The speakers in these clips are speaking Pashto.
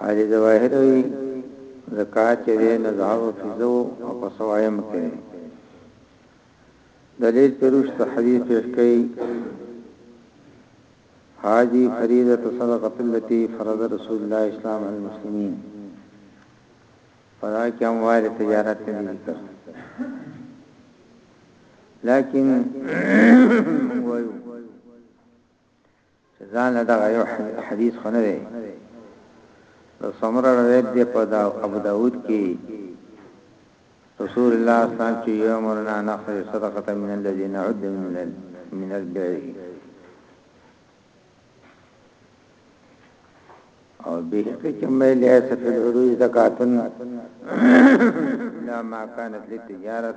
حاجی ظواهر وی زکات چې دی نه ذهب فزو او په سوایم کې دلیل پرشت حدیث پیش کړي حاجی فریضه صدقه التي فرض رسول الله اسلام علی المسلمین فدا کې اموال تجارت نه ذکر لیکن وایو چې ځان له دغه یو حدیث خو نه دی د څومره روایت دی په ابو داود کې رسول الله صلی الله علیه وسلم چې یومرنا نخرج صدقه من الذي نعد من من البيع او به کې مې له سفید حدود زکاتن لا ما كانت للتجارت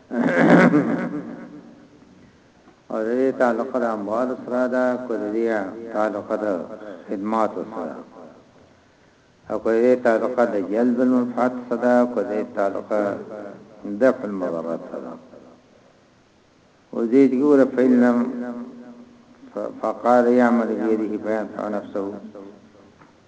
او دې تعلق د اموال سره دا کړی تعلق د خدمات سره او کوي تعلق د جلب المنفعت صدا کوي تعلق دفع المضرات صدا وزيد يقول فإن لم فقال يعمل بيده فينفع نفسه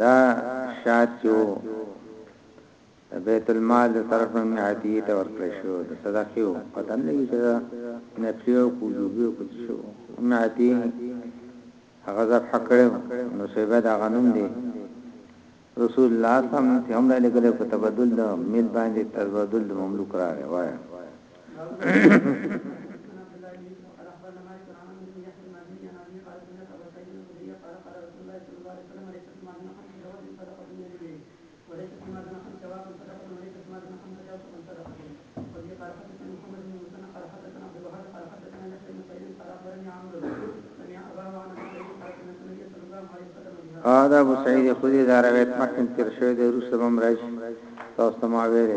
دا شات چې وو د بیت المال د طرف نه مې عطیه ته ورکړی شو د صدقې وو پته نه لګي چې دا نفلي او کوجوبي او کوڅ شو مې عطیه هغه ذبح کړو نو شیبه دا غنوم دی رسول الله صلی الله علیه وسلم هم را لګل په تبدل د مل باندې تبدل د مملوک راغی وایي دا ابو سعید خدری دا روایت مخکې تیر شوی دی روسه بم راشي تاسو ته ما ویلي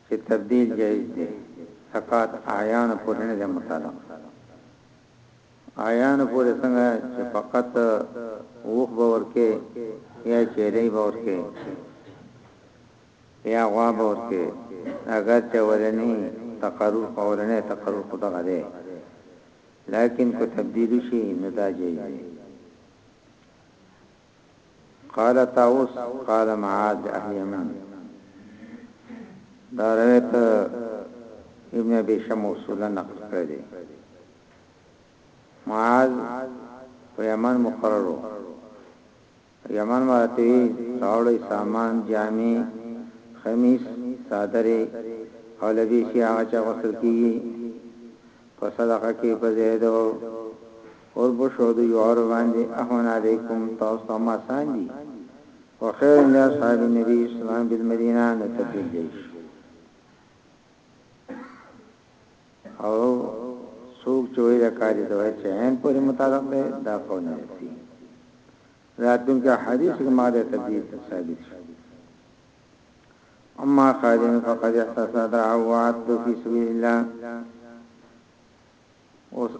چه تبدیل جایز دی فقط اعیانو پوری نه دی متعلق اعیانو پوری څنګه چه فقط وخ به ورکه یا چیری به ورکه یا غوا به ورکه اگر چه ولنی تقرر قولنه تقرر خدغه دی لیکن کو تبدیل شي نو دا جایز دی قال طاووس قال معاذ د اهل یمن دا روایت ابن ابي شم اصولا نقل کړی دی معاذ په یمن مقرر وو یمن ورته راوړی سامان جامع خمیس صادره او لبیشی هغه چا غسل کیږي په صدقه کې په زیدو اور په شو د یوارو باندی اهون علیکم تاسو ته هم اسان دی وخیر لاصحاب النبی صلی الله علیه وسلم بالمدینه نو تبلیغ دی او سوق چوی دا کاری دوی چه عین پوری مطابق دی دا قول نرسی راتون که حدیث که ما دا تبدیل ثابت شو اما خادم فقد احتسد عواد فی سبیل اللہ اوس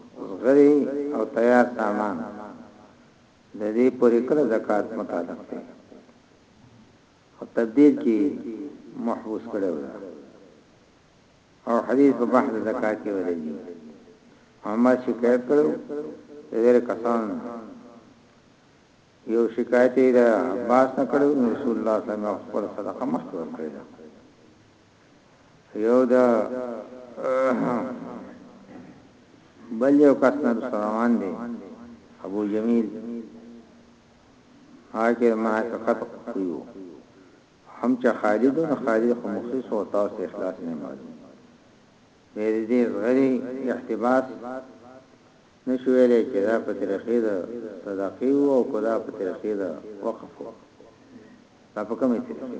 غری او تیار سامان د دې پورې کړه زکات متعلق دی او تبديل کې محبوس کړو او حدیث په بحث زکات کې ورېږي عمر شکایت کړو غیر کسان یو شکایت یې دا باس نه کړو رسول الله صلی الله علیه وسلم خپل صدقه مخکې ورکړي یو دا بل یو کس نه روان دی ابو جمیل هاکه ما حقیقت کویو هم چې خالد او خالد خو مخصوص او تاسو اخلاص نه مالي مې دې غری احتباس نشویلې چې دا په طریقې ده صدقې او کدا په طریقې ده وقف دا په کومه طریقې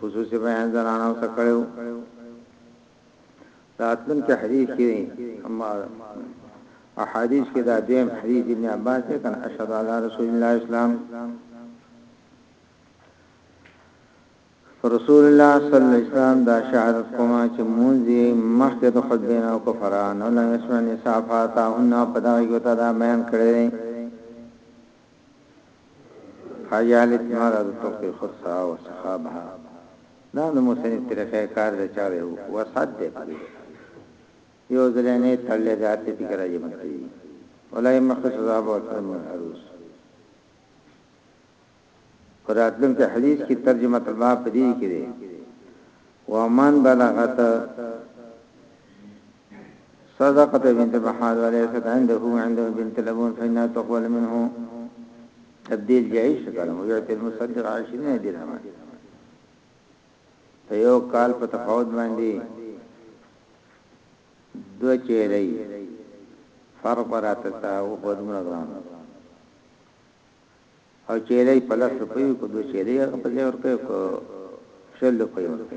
خصوصي بیان زنانو ته کړو راتلون کې حدیث کې اما احادیث کې دا دیم حدیث ابن عباس ته کنا اشهد علی رسول الله اسلام رسول الله صلی الله علیه وسلم دا شهادت کومه چې مونږه مخکې د خطبه نه کو فران او لم يسمع نصافاتهن پدای کو ته دا بیان کړی حيالت مارا د تخطي خطا او صحا بها دا هم د مصنف طريقه کار د چا وي وسعت دی په دې یو ځلې نه تړلې د هر ټکي کرا جمع کړي ولای مخه سزا به ورکړم من عروس فراتلم کې حدیث کې ترجمه طلبه په دې کې ومن بلغت صدقة بنت بحال وليست عنده عنده بنت لبون فإنها تقبل منه تبديل جائز شکلم ويعطي المصدق عشرين درهما په یو کال په تفاوت باندې دو چیرې فرق راته تا او په دمر ګرام او چیرې په لس روپیو کو دو چیرې په ځای ورکه کو شل روپیو ورکه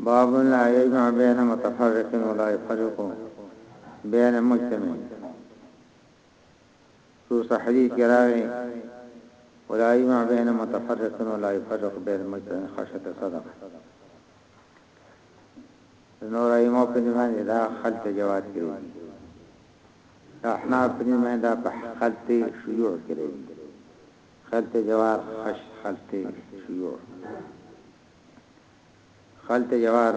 باب لا يجمع بين متفرق ولا يفرق بين مجتمع سوس حديث كراغي ولا يجمع بين متفرق ولا يفرق بين مجتمع خشية صدق نور ایمو په دې باندې دا خلط جواز کړی احناف په دې باندې دا په خلط شیوع کړی خلطه جوار خش خلطه شيوع خلطه جوار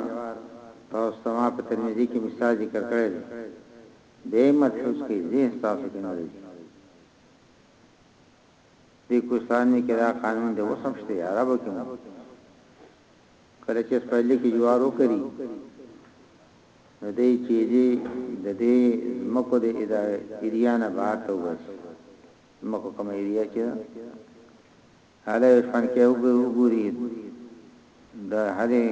تاسو ته ما په ترمذي کې مثال ذکر کړی دی به ملحوظ کې ذهن تاسو کې نه راځي د کوستان می کې دا قانون د وسم شته عربو کې مو کله چې پهلې کې جوار وکړي نو دې چې دې د دې مکو د ادارې اریانا بار ته وځي زموږ په کومه ایریا کې ده هله شپن کې وګوري د هله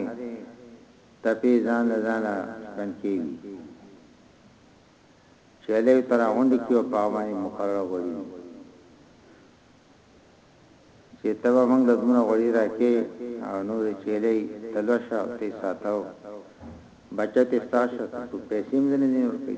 تپې ځان له ځانه شپن کې وي چې له تر غونډې کې او په باندې مقرره غوړي چې تبا موږ د دونه غوړي راکې او نور چې له تلوشه او تی ساتاو بچت استاشه ته پیسې مې نه ورکړي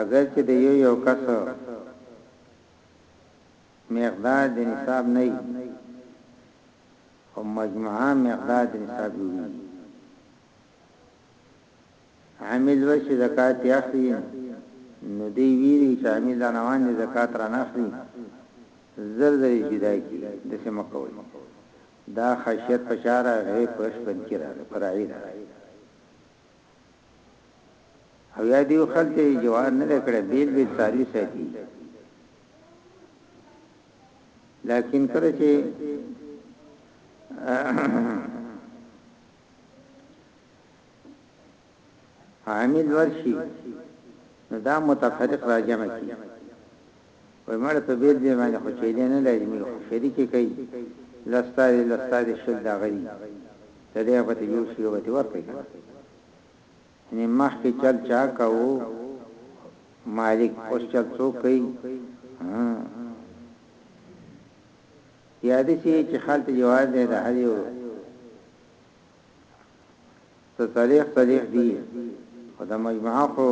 اګر چې د يو يو کس مقدار د نصاب نه وي خو مجموعه مقدار د نصاب جوړيږي عامل وشي زکات یې اخلي نو دی ویری چې عامل دا روان دي زکات را نه اخلي زر زر جدا کی د څه مکوي دا خشیت پچاره غي پښ بن کی راغی پرای راغی او یا دیو خلک یې جوار نه کړه بیل بیل ساروی ساتي لیکن کله چې عامل ورشي دا متفرق راجمه کی وای مړه په بیل بیل باندې خو چیلې نه لازمي خو شریکې کوي لس تا دي لس تا دي شل داغه دي ته ډیر په ته جوړ شي یو به ته ورکړي کنه یعنی مخکې چل چا کاوه مالک اوس چل څوک کوي یاد شي چې خلک جواز دی د هر یو ته صالح صالح دي خدای مجموعه خو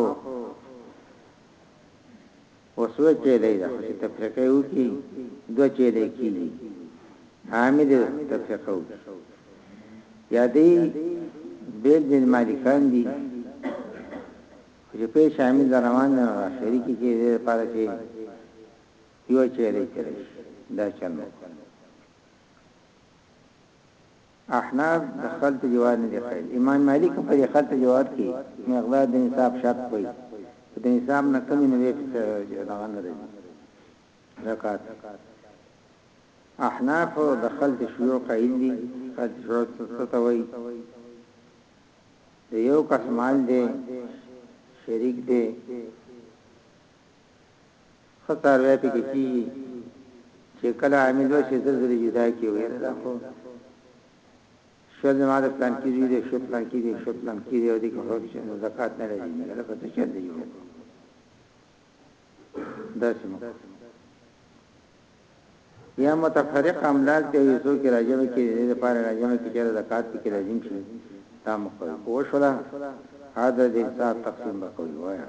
او سوه چيلۍ ده خو چې تفريقه يې وکړي دوه چيلۍ کيږي حامي دې تفريقه وکړي يا دې بيت دې مالکان دي خو چې پيش حامي ده روان ده نو شريکي کې دې لپاره چې يو چيلۍ ترش دا چل مکو احناف د خلط جواز نه دي قائل. امام مالک هم په دې خلط جواز کښې مقدار د نصاب شرط کوي چې د نصاب نه کم وي نو بيا پۀ څه دغه نه راځي زکات. احناف د خلط شيوع قائل دي. خلط شيوع څه ته وائي؟ د يو کس مال دی شريک دی ښه کارواي پکې کیږي چې کله عامل وشي زر زر جدا کی وي نه دا خو شل مال پلان کې دی شو پلان کې دی شو پلان کې دی او دغه حکم چې زکات نه لري نه لکه څه چل دی دا سمه یا متفرق املاک ته یو څو کې راځم کې د لپاره راځم کې چې زکات کې لازم شي تا مخه او شلا هاذا د انسان تقسیم وکوي وایا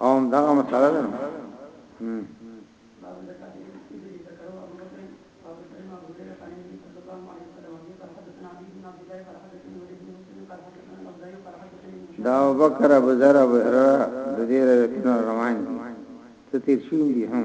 هم دغه مسله ده دا بکر ابو ذر ابو هرره د دې روایتونو روان دي څه تیر شو دي هم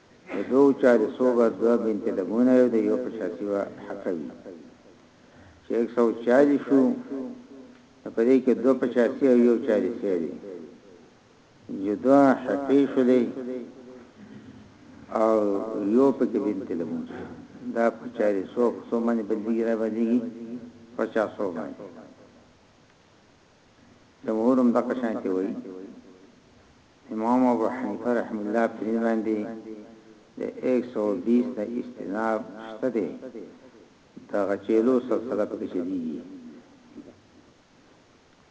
د دوو چاري سوبه دوه بنت لګونه یو د یو په شاسی و حقوی چې ایک سو چاري شو په دې کې دوه په شاسی او یو چاري سیری یو دوه حقی شو دی او یو په کې بنت لګون شو دا په چاري سوب سو باندې بدلیږي را بدلیږي په چا سو باندې جمهور هم دغه شانتې وايي. امام ابو حنیفه رحمه الله په دې باندې د ایک سو او بیس نه استناب شته دی، د غچیلو سلسله پکې چلیږي،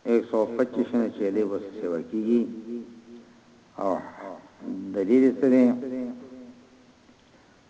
ایک سو او پچیس نه چیلې به څه سیوا کیږي او دلیل یې څه دی؟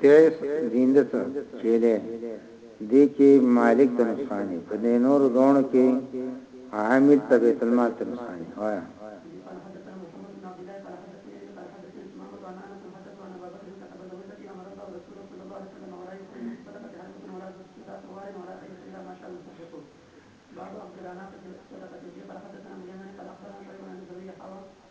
تیس زنده ته چیلې دې کې مالک ته نقصان دی په دې نور دوه کې عامل ته بیت المال ته نقصان دی وایا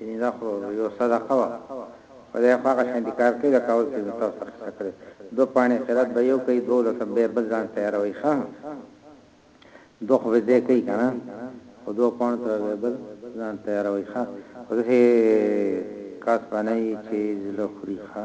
یعنی دا خو یو صدقه وه خدای خو هغه شانتی کار کوي لکه اول چی می تاسو ته قصه کړی دوه پاڼی خیرات به یو کوي دوه لسم به بل ځان تیاروي ښه دوه خو به دې کوي کنه خو دوه پاڼو ته به بل ځان تیاروي ښه خو داسې کاس باندې چې زله خوري ښه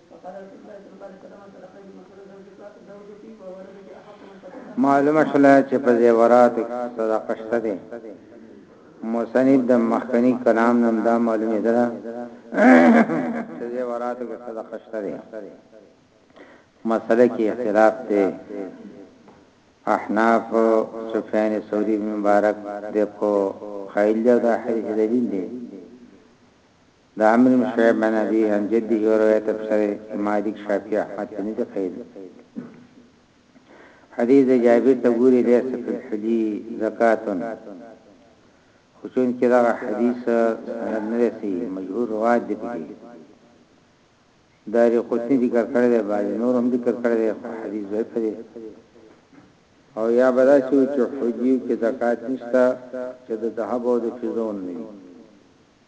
معلومه شوله چې په زیوراتو کې صدقه شته ده مصنف د مخکنی کلام نن دا معلومه ده چې زیوراتو کې صدقه شته ده مسله کې اختلاف دی احناف سفیان ثوری مبارک د په خیل دا حدیث دلیل دی د عمرو بن شعيب عن ابيه عن جده روایت په سر مالک شافعي احمد ته ندي قید حدیث د جابر ته ګوري ليس فی الحلی زکاتن خو چون کې دا حدیث سند نه رسی مجهور روایت دی پکې داری قطنی ذکر کړی دی باندې نور هم ذکر کړی دی حدیث ضعیف دی او یا بدا شو چې حجیو کې زکات نشته چې د ذهب او د فضون نه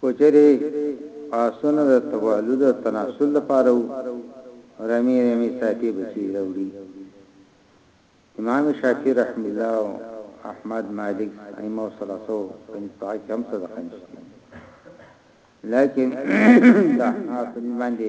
که چېرې آسونه د تولد او تناسل لپاره وو، رمې رمې ساتې بچي راوړي. امام شافعي رحمه الله او احمد، مالک، ائمه ثلاثه په نسبت هغه کې هم صدقه نشته. لکن د احنافو په نسبت باندې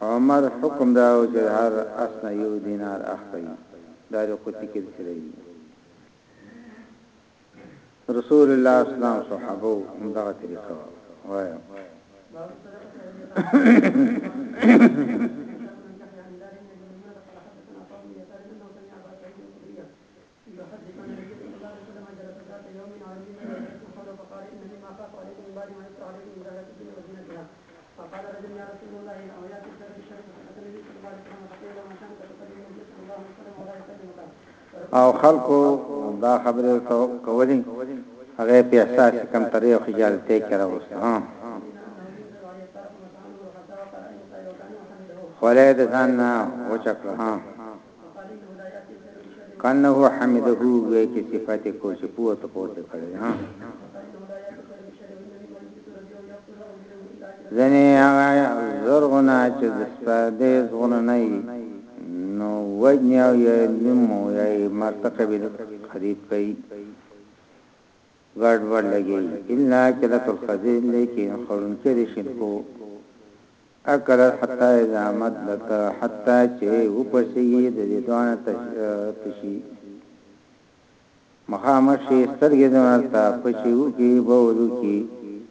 عمر حکم دا وو چې د هر اس نه يو دينار اخلئ. دا د قدسي کلسي دی. رسول الله اسلام صحابه هم دغه طریقه وایو او خلکو دا خبره ته کولی هغه په احساس کم ترې او خجال ته کړه اوس ها خولای د ځان نه وچکړه ها کانه حمده وی چه صفت کو چه پوه ته پورته کړی ده زنی هغه زرغونه چه دسپرده زغونه نئی نو وجنی او یا علم او یا مرتقه بی خریب کئی ګډ وډ لګیی الا کلت الخضر لیکن خوړونکی د شینکو اکلت حتی اذا مد لک حتی چه وپړسیږي د دې دوانه تشی مخامخ شي سترګې دونه ته پچی وکي بولو کی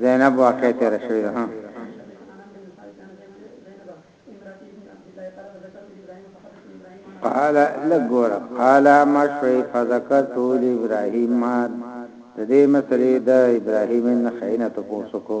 زینب واقع تیر شوی ده قال لګور قال ما شوي فذكرت لابراهيم ما د دې مسلې د ابراهيم ان خينه تاسو کو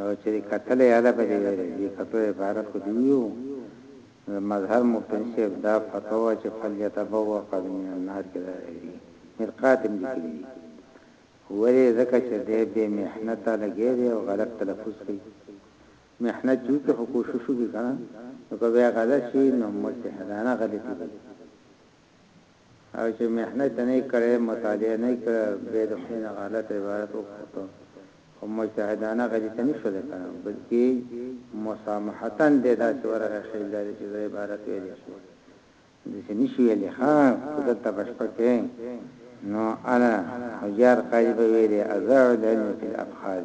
او چې دې کتل یې هله به دې ویلې دې کتو عبارت خو دې ویو د مظهر مفتي صاحب دا فتوا وه چې فلیتبوأ قدم من النار کې دا راځي مرقات هم لیکلي دي ولې ځکه چې دې بې محنته لګې دی او غلط تلفظ کوي محنت یو کې خو کوشش وکړي کنه نو که بیا غلط شي نو مجتهدانه غلطي کوي او چې محنت نه یې کړی، مطالعه نه یې کړې، بیا د خولې نه غلط عبارت وپوښته، خو مجتهدانه غلطي نه شوه د کړه، بلکې مسامحتاً دی داسې ورغی، خیل دا دی چې زر عبارت ویلی شو، داسې نه شي ویلی، ښه! که دلته په شپه کې نو انا حجار قاضي به ویلی، اضاع العلم فی الابخاذ،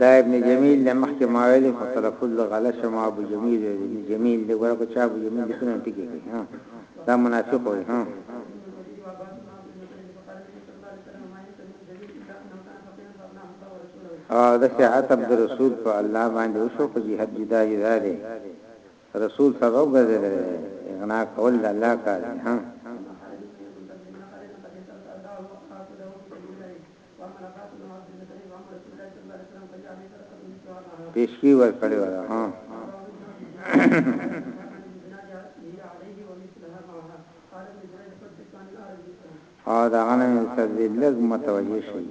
دا ابن جمیل د مخکې ماویلی خو تلفظ د غلط شما ابو جمیل وی ابن جمیل دی ګوره که چا ابو جمیل لیکلی نو ټکی کوي ها دا منافق وی ها او د سیاحت عبد الرسول په الله باندې وشو په جهاد جدا جدا دی رسول سبب ګرځیدلی دی اغنا کول د الله کار دی ها. پیشکی ورکړی ولا ها او دا غنه سبزی لګ متوجه شي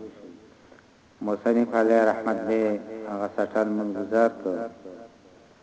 مصنف علی رحمت دې هغه سټل من گزار کړ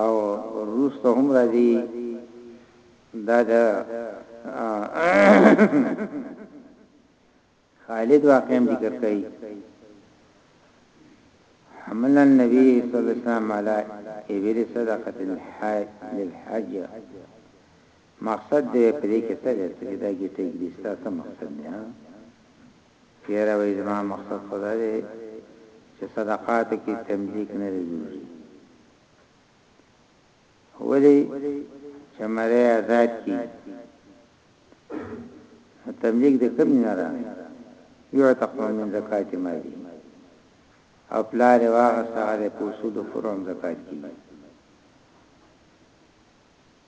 او وروسته هم راځي دا د خالد واقعم ذکر کوي حمل النبي صلى الله عليه وسلم على ابل صدقه الحج للحج مقصد دې پرې کې څه دی چې دا کې تجلیستا څه مقصد دی پیره وایي زما مقصد خو دا دی چې صدقاتو کې تملیک نه لګیږي ولې چې مری آزاد کی نو تملیک د کم نه را یعتق من زکات مالی او پلار واغ سره په سود فروم زکات کیږي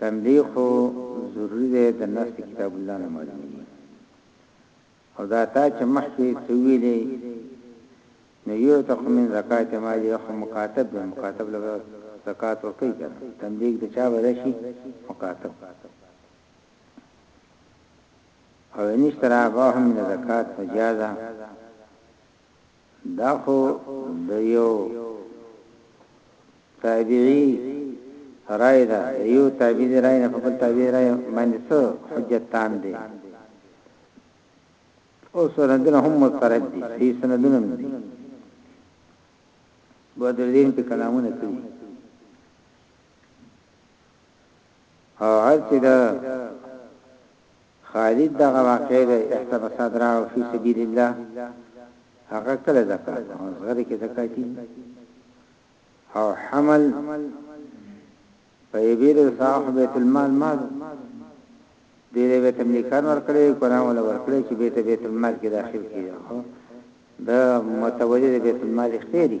تنبیه خو ضروري ده د نص د کتاب الله نه معلومیږي او دا تا چې مخکې څه ویلې نو یو ته خو من زکات ما یې خو مکاتب دی مکاتب له زکات ورکړي کنه تنبیه د چا به راشي مکاتب او نشترا باهم من زکات مجازا دا خو د یو تابعی رای ده د یو تابعی رای نه په بل تابعی رای باندې څه حجت تام دی او سندونه هم مترد دي هي سندونه هم دي بدر دین په کلامونه کوي او هر چې د خالد دغه واقعه ده احسب صدره او فی سبیل الله هغه کله زکات او زغره کې زکاتی او حمل په یبیر صاحب بیت المال مال دې به تملیکان ورکړي قرآن ولا ورکړي چې بیت بیت المال کې داخل کیږي دا متوجه بیت المال خیر دي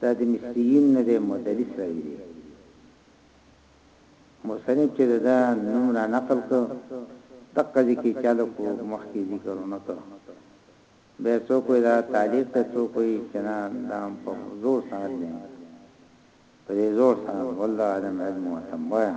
دا د مصریین نه دی مدلس راوی دی مصنف چې دا نوم را نقل کړ دقه ذکی چالو کو مخکی ذکر نه کړ به څوک دا تعلیق ته څوک یې چنا دام په زور سره دی په زور سره والله علم علم وتم وایا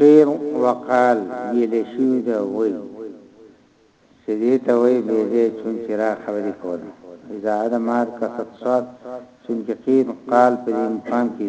قيل وقال ویل شو دا وای چې دې ته وای به دې چون چې را خبرې کوله اذا ادمار کثت صاد چون کې قيل قال په دې مقام کې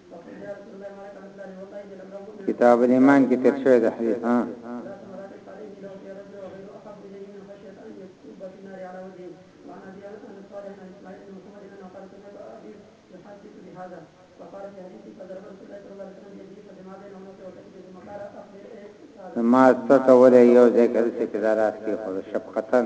کتاب الایمان کې تیر شوی د حدیث ها ما ستاسو ولې یو ځای کې چې کدارات کې خو شفقتن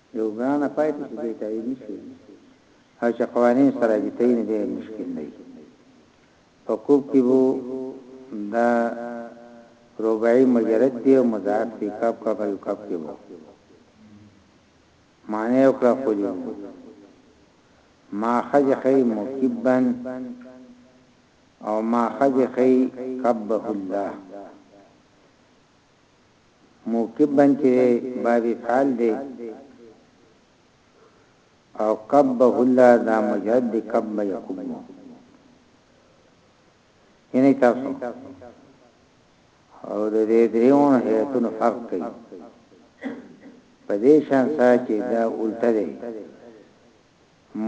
یو ګرانه پای ته چې بې تایید نشي او چې قوانین ثابته یې نه بیا مشکل دی په کوب کې وو دا ربعی مجرد دی او مضاعف فی کاب کا غیو کاب کې وو معنی او کړه خو دی ما خج خی مکبن او ما خج خی کبه الله موکب بن چې دی باب فعل دی او کبه الله دا مجرد دی کبه یکبو یعنی تاسو او د دې دریون هیتون فرق کوي په دې شان سره چې دا الټه دی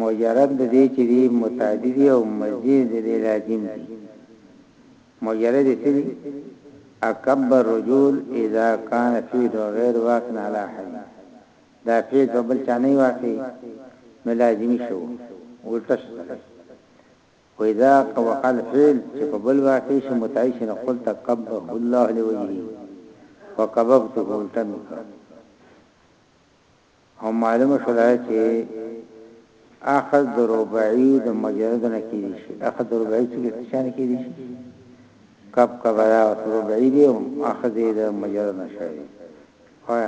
مجرد د دې چې دي متعدي دي او مصدر يې د دې لازم دي مجرد يې څه دي اکب الرجول اذا كان فعل غير واقع على حد دا فعل په بل چا نه واقع نو لازمي شو ولټه شته و اذا وقع الفعل چې په بل واقع شي متعدي شي نو قلت قبه الله لوجهه وقبضته ولټه مکه او معلومه شوله چی اخذ د ربعی د مجرد نه کیدی شی اخذ د ربعی چی د چا نه کیدی شی کب کبرا او ربعی دی او اخذ د مجرد نه شوی وای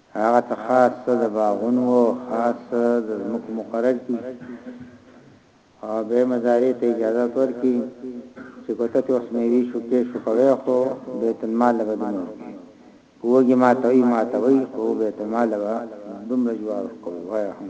هغه ته خاص څه د باغونو او خاص څه د ځمکو مقرر کړي او به مزارې ته اجازه ورکړي چې کوته ته اوس مې وی شو کې شو کوي خو بیت المال له بدن ورکړي کوږي ما ته وي ما ته وي خو بیت المال له دومره جواب کوي وای هم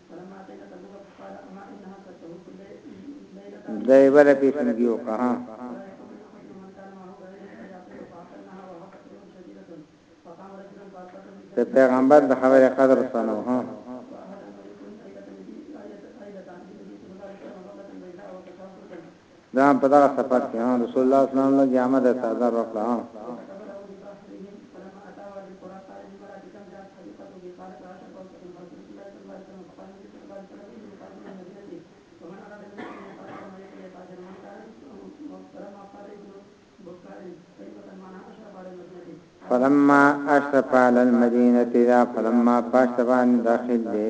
دای بل په سنګیو کا ها ته پیغمبر د خبره قدر سنو ها دا په دغه سفر کې هم رسول الله صلی الله علیه وسلم له جامه د څادر وکړه فلما اشرف على المدينه ذا فلما فاشتبان داخل دي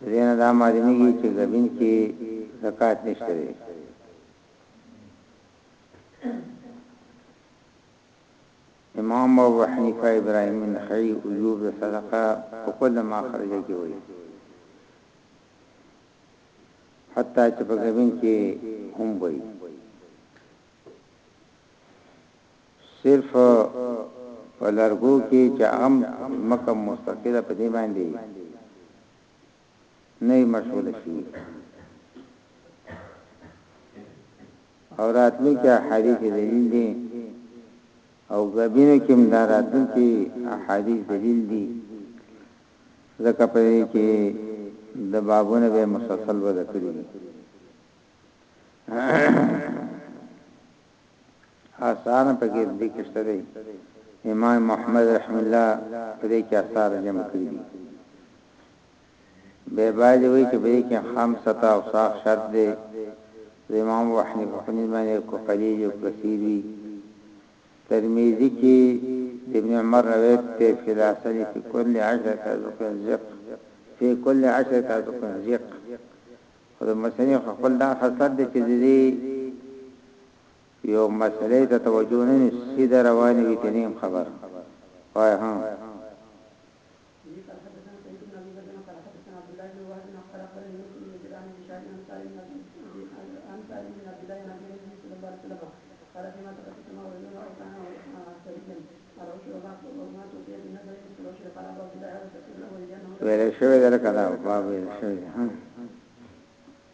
د دې نه دا معلومیږي چې غبین کې زکات نشته دی امام ابو حنیفه ابراهیم النخعی وجوب صدقه او کل ما خرج کی وایي حتی چې په غبین کې هم وایي صرف په لرګو کې چې عام ځمکه مستقل ده په دې باندې نه یې مشغول شي او راتلو کې حدیث دلیل دی او غبینو کې دا راتلو کې احادیث دلیل دی ځکه په دې کې د بابونه به مسلسل وذکر دي آثار په کې ذکر شته دی امام محمد رحم الله په دې کې آثار جمع کړی دي به باید وی چې به کې خمسه او صاف شرط دی امام ابو حنیفه په نسبت باندې کو قلیل او کثیر وی ترمذی کې ابن عمر روایت ته فلاسل فی کل عشرة ذق ذق فی کل عشرة ذق ذق خو مسنی خپل دا خاصت دی چې دې یو مسئلې ته توجه نه نیسي سیده روانې وي کني هم خبر وای هم. ویل شوی ده لکه دا باب ویل شوی ده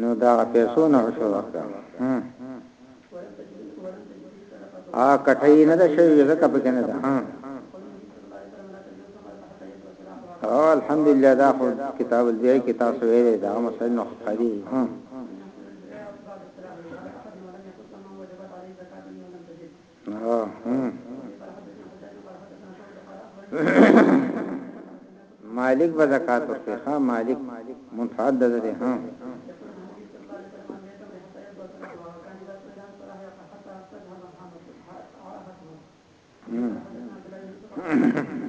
نو داغه پیسو نه شو ورکړه ها ا کټه نه ده شوی زکه پکې نه ده ها او الحمدلله دا خو کتاب البیع کې تاسو ویلې دا مسله نو خالي ها مالک به زکات ورکړي ها مالک منفعت ده ده ها Mm-hmm.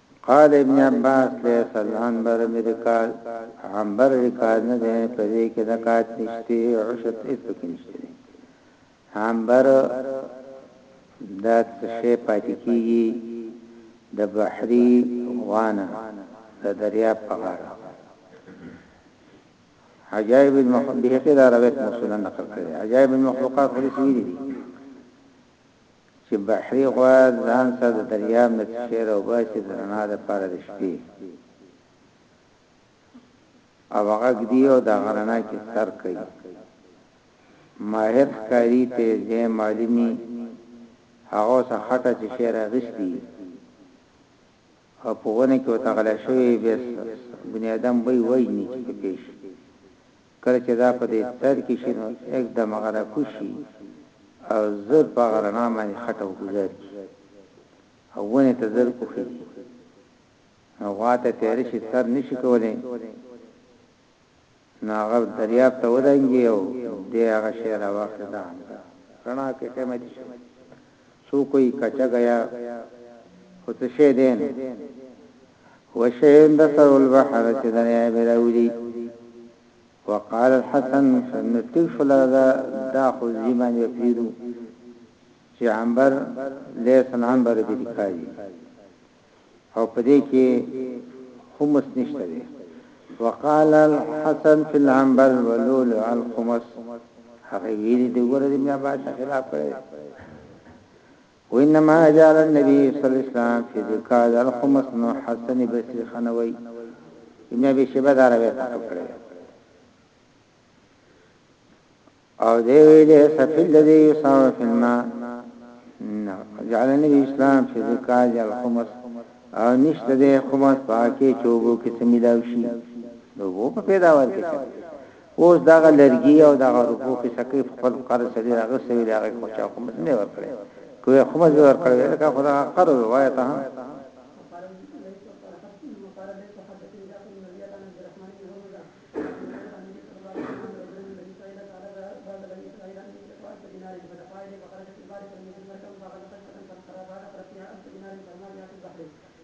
قال ابن عباس ليس العنبر برکاز عنبر رکاز نه ده په دې کې دکات نشته عشت اس کې نشته عنبر دا څه پاتې کیږي د بحری غوانا د دریا په غاړه عجائب المخبهقه دا روایت مسلمان نقل کړی عجائب المخلوقات حدیث ویلي چې بحري غوا ځان سره د دریاب نه کښې راوباسي د رڼا د پاره د شپې او هغه ږدي او د هغه رڼا کې سر کوي ماهر ښکاري ته ځای معلومي هغه څه خټه چې شعر اغشتي او په ونه کې وتغلا شوی بس بنیادم وی وای نه چې پیش کله چې دا په دې تر کې شي نو اېک دم هغه را کوز شي او زر په هغه رڼا باندې خټه او ګوزار کړي او ونې ته زر وخېژي نو غوا ته تېر شي سر نه شي کولی نو هغه دریاب ته ودانګي او دی هغه شی را واخلي دا هم ده رڼا کې قیمتي شي سو کوئی کچا گیا خو څه شی دی نو وشيء ذكر البحر چې درياب راولي وقال الحسن شن ټیک شو لردا دا خو زی باندې پیرو چې عنبر لیسن عنبر دې ښکاری او پدې کې خمس نشته دی وقال الحسن في العنبر ولول الخمس هغه ویلي دی ګوره دې میا بادشاہ خلاف کړی وانما جعل النبي صلی الله علیه وسلم فی ذکا ذل خمس نو حسن بصری خنوی ابن ابي شيبه دا روایت نقل کړی او دی ویلې سفل الذي يصاب في الماء جعل النبي اسلام في ذکا ذل خمس او نشته د خمس پاکي چوبو کې سمیلاو شي نو وو په پیداوار کې اوس دغه لرګي او دغه روپو کې سکه په خپل قرض سړي راغسته ویل هغه خو چا کوم نه ورکړي کوی خو مزه ورکړي لکه خو دا قرض وای ته هم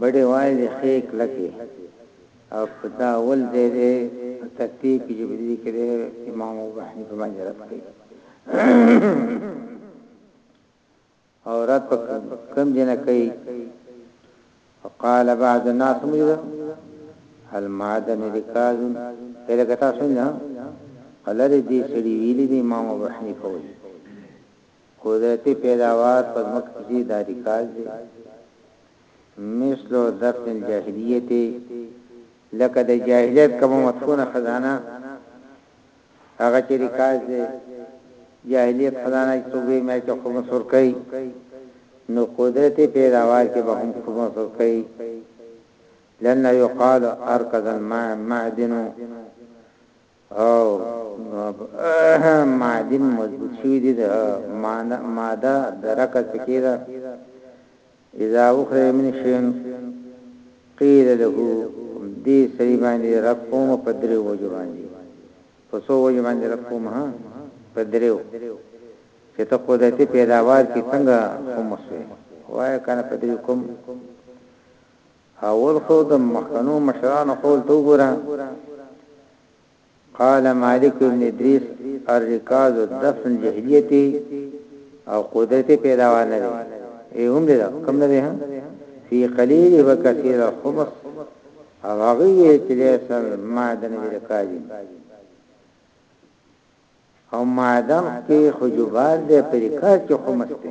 بډې وایې دې ښې کلکې او په دا اول ځای دې په ترتیب کې چې په دې کې دې امام ابو حنیفه باندې رد کړي او رد په کم دې نه کوي وقال بعض الناس مجد المعدن رکاز کله کتا سنجا قلر دې سړي ویلي دې امام ابو حنیفه وایي قدرتي پيداوار په ځمکه کښې دا رکاز دې مثل دفن الجاهليتې لکه د جاهليت کومه مدفونه خزانه هغه چې رکاز دې جاهليت خزانه چې څوبې مې چې خو مصور کئی نو قدرتي پيداوار کې به هم خو مصور کئی لن يقال ارکز المعدن معادن مضبوط شوی دی دا ماده درکه چکی دا اذا اخره من شین قیل له دی سری باندې رب قوم په درې وجه باندې په څو وجه باندې رب قوم ها په درېو چې ته قدرتي پیداوار کې څنګه قوم وسوي وای کنه په درې کوم اول خو د مخکنو مشرانو قول ته وګوره، قال مالک ابن ادریس، الرکاز دفن الجهلیة او قدرتي پیداوار نه دی، ای هم دی دا کم نه دی ها، فی قلیل و کثیر الخمس او هغوی ویل چې دی اصل معدن بی رکاز او معدن کې خو جبال دی په رکاز کې خمس دی.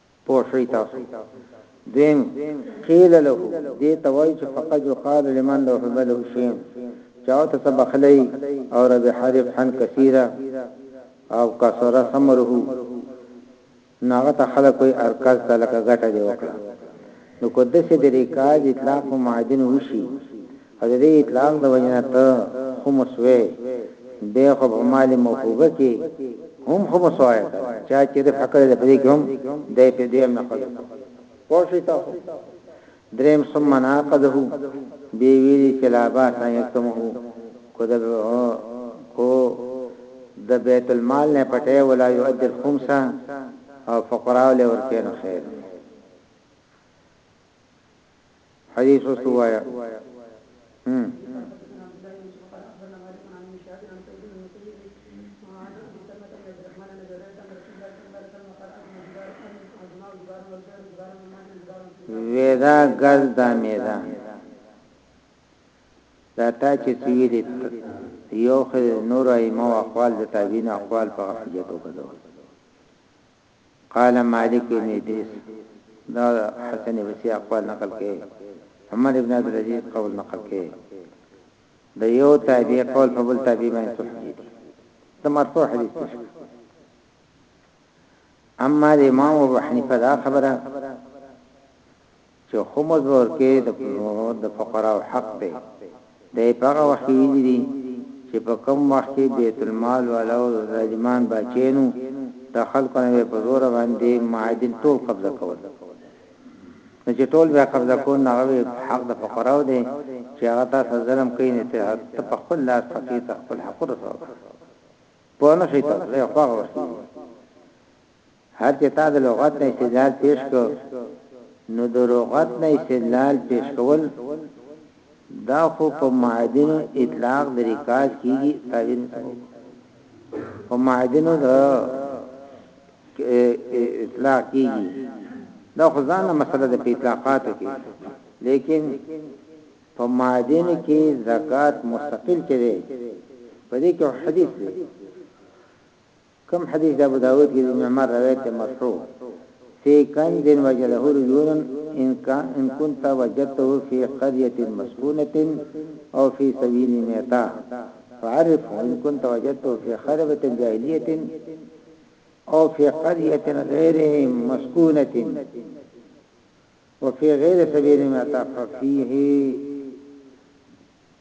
پوه شوي تاسو دویم قیل له دې ته وایي چې فقط یقال لمن له حب له شی چاو ته څه بخلی او رب حرب حن کثیره او کثره ثمره ناغه ته خلک کوئی ارکز ته لکه ګټه دی وکړه نو کو دسه د ریکاج اطلاق معدن وشي او د دې اطلاق د وجې نه ته خمس وې بیا خو په مال موهوبه کې هم خمس وایې کنه چا چې رفع کړی د پدې کې هم دی په دویم نقل پوه شئ تاسو دریم ثم ناقضه بی ویلی چې لا باس ان یکتمه کو د کو د بیت المال نه پټه ولا یؤدي الخمسه او فقراء له ورکه نو خیر حدیث اوس وایا هم ویدا غز دا میدا دا تا چې سوی دي یو خل نور ایمو اقوال د تابعین اقوال په حجت وکړو قال مالک ابن ادریس دا حسن بصری اقوال نقل کړي عمر ابن عبد العزيز قول نقل کړي د یو تابع قول په بل تابع باندې صحیح دي د مرفوع حدیث دي اما د امام ابو حنیفه دا خبره چې خمس ورکې د فقراو حق دی دا په هغه وخت کې ویلي دي چې په کوم وخت کې بیت المال والا او ظالمان باچینو د خلکو نه به په زور باندې معادن ټول قبضه کول نو چې ټول بیا قبضه کو نه غوي حق د فقراو دی چې هغه تاسو ظلم کوي نه ته په خپل لاس فقیر ته خپل حق رسو په نه شي تاسو له خواغه وشي هر چې تا د لغت نه استدلال پیش کو نو د لغت نه استدلال پیش کول دا خو په معادنو اطلاق د ریکاز کیږي تعبیر په معادنو د اطلاق کیږي دا خو ځان مسله د اطلاقاتو کې لیکن په معادن کې زکات مستقل چره په دې کې حدیث دی کم حدیث د ابو داود کې د عمر روایت مرفوع كنز وجله رجول إن, إن كنت وجدته في قرية مسكونة أو في سبيل ميتا فعرف إن كنت وجدته في خربة جاهلية أو في قرية غير مسكونة وفي غير سبيل ميتا ففيه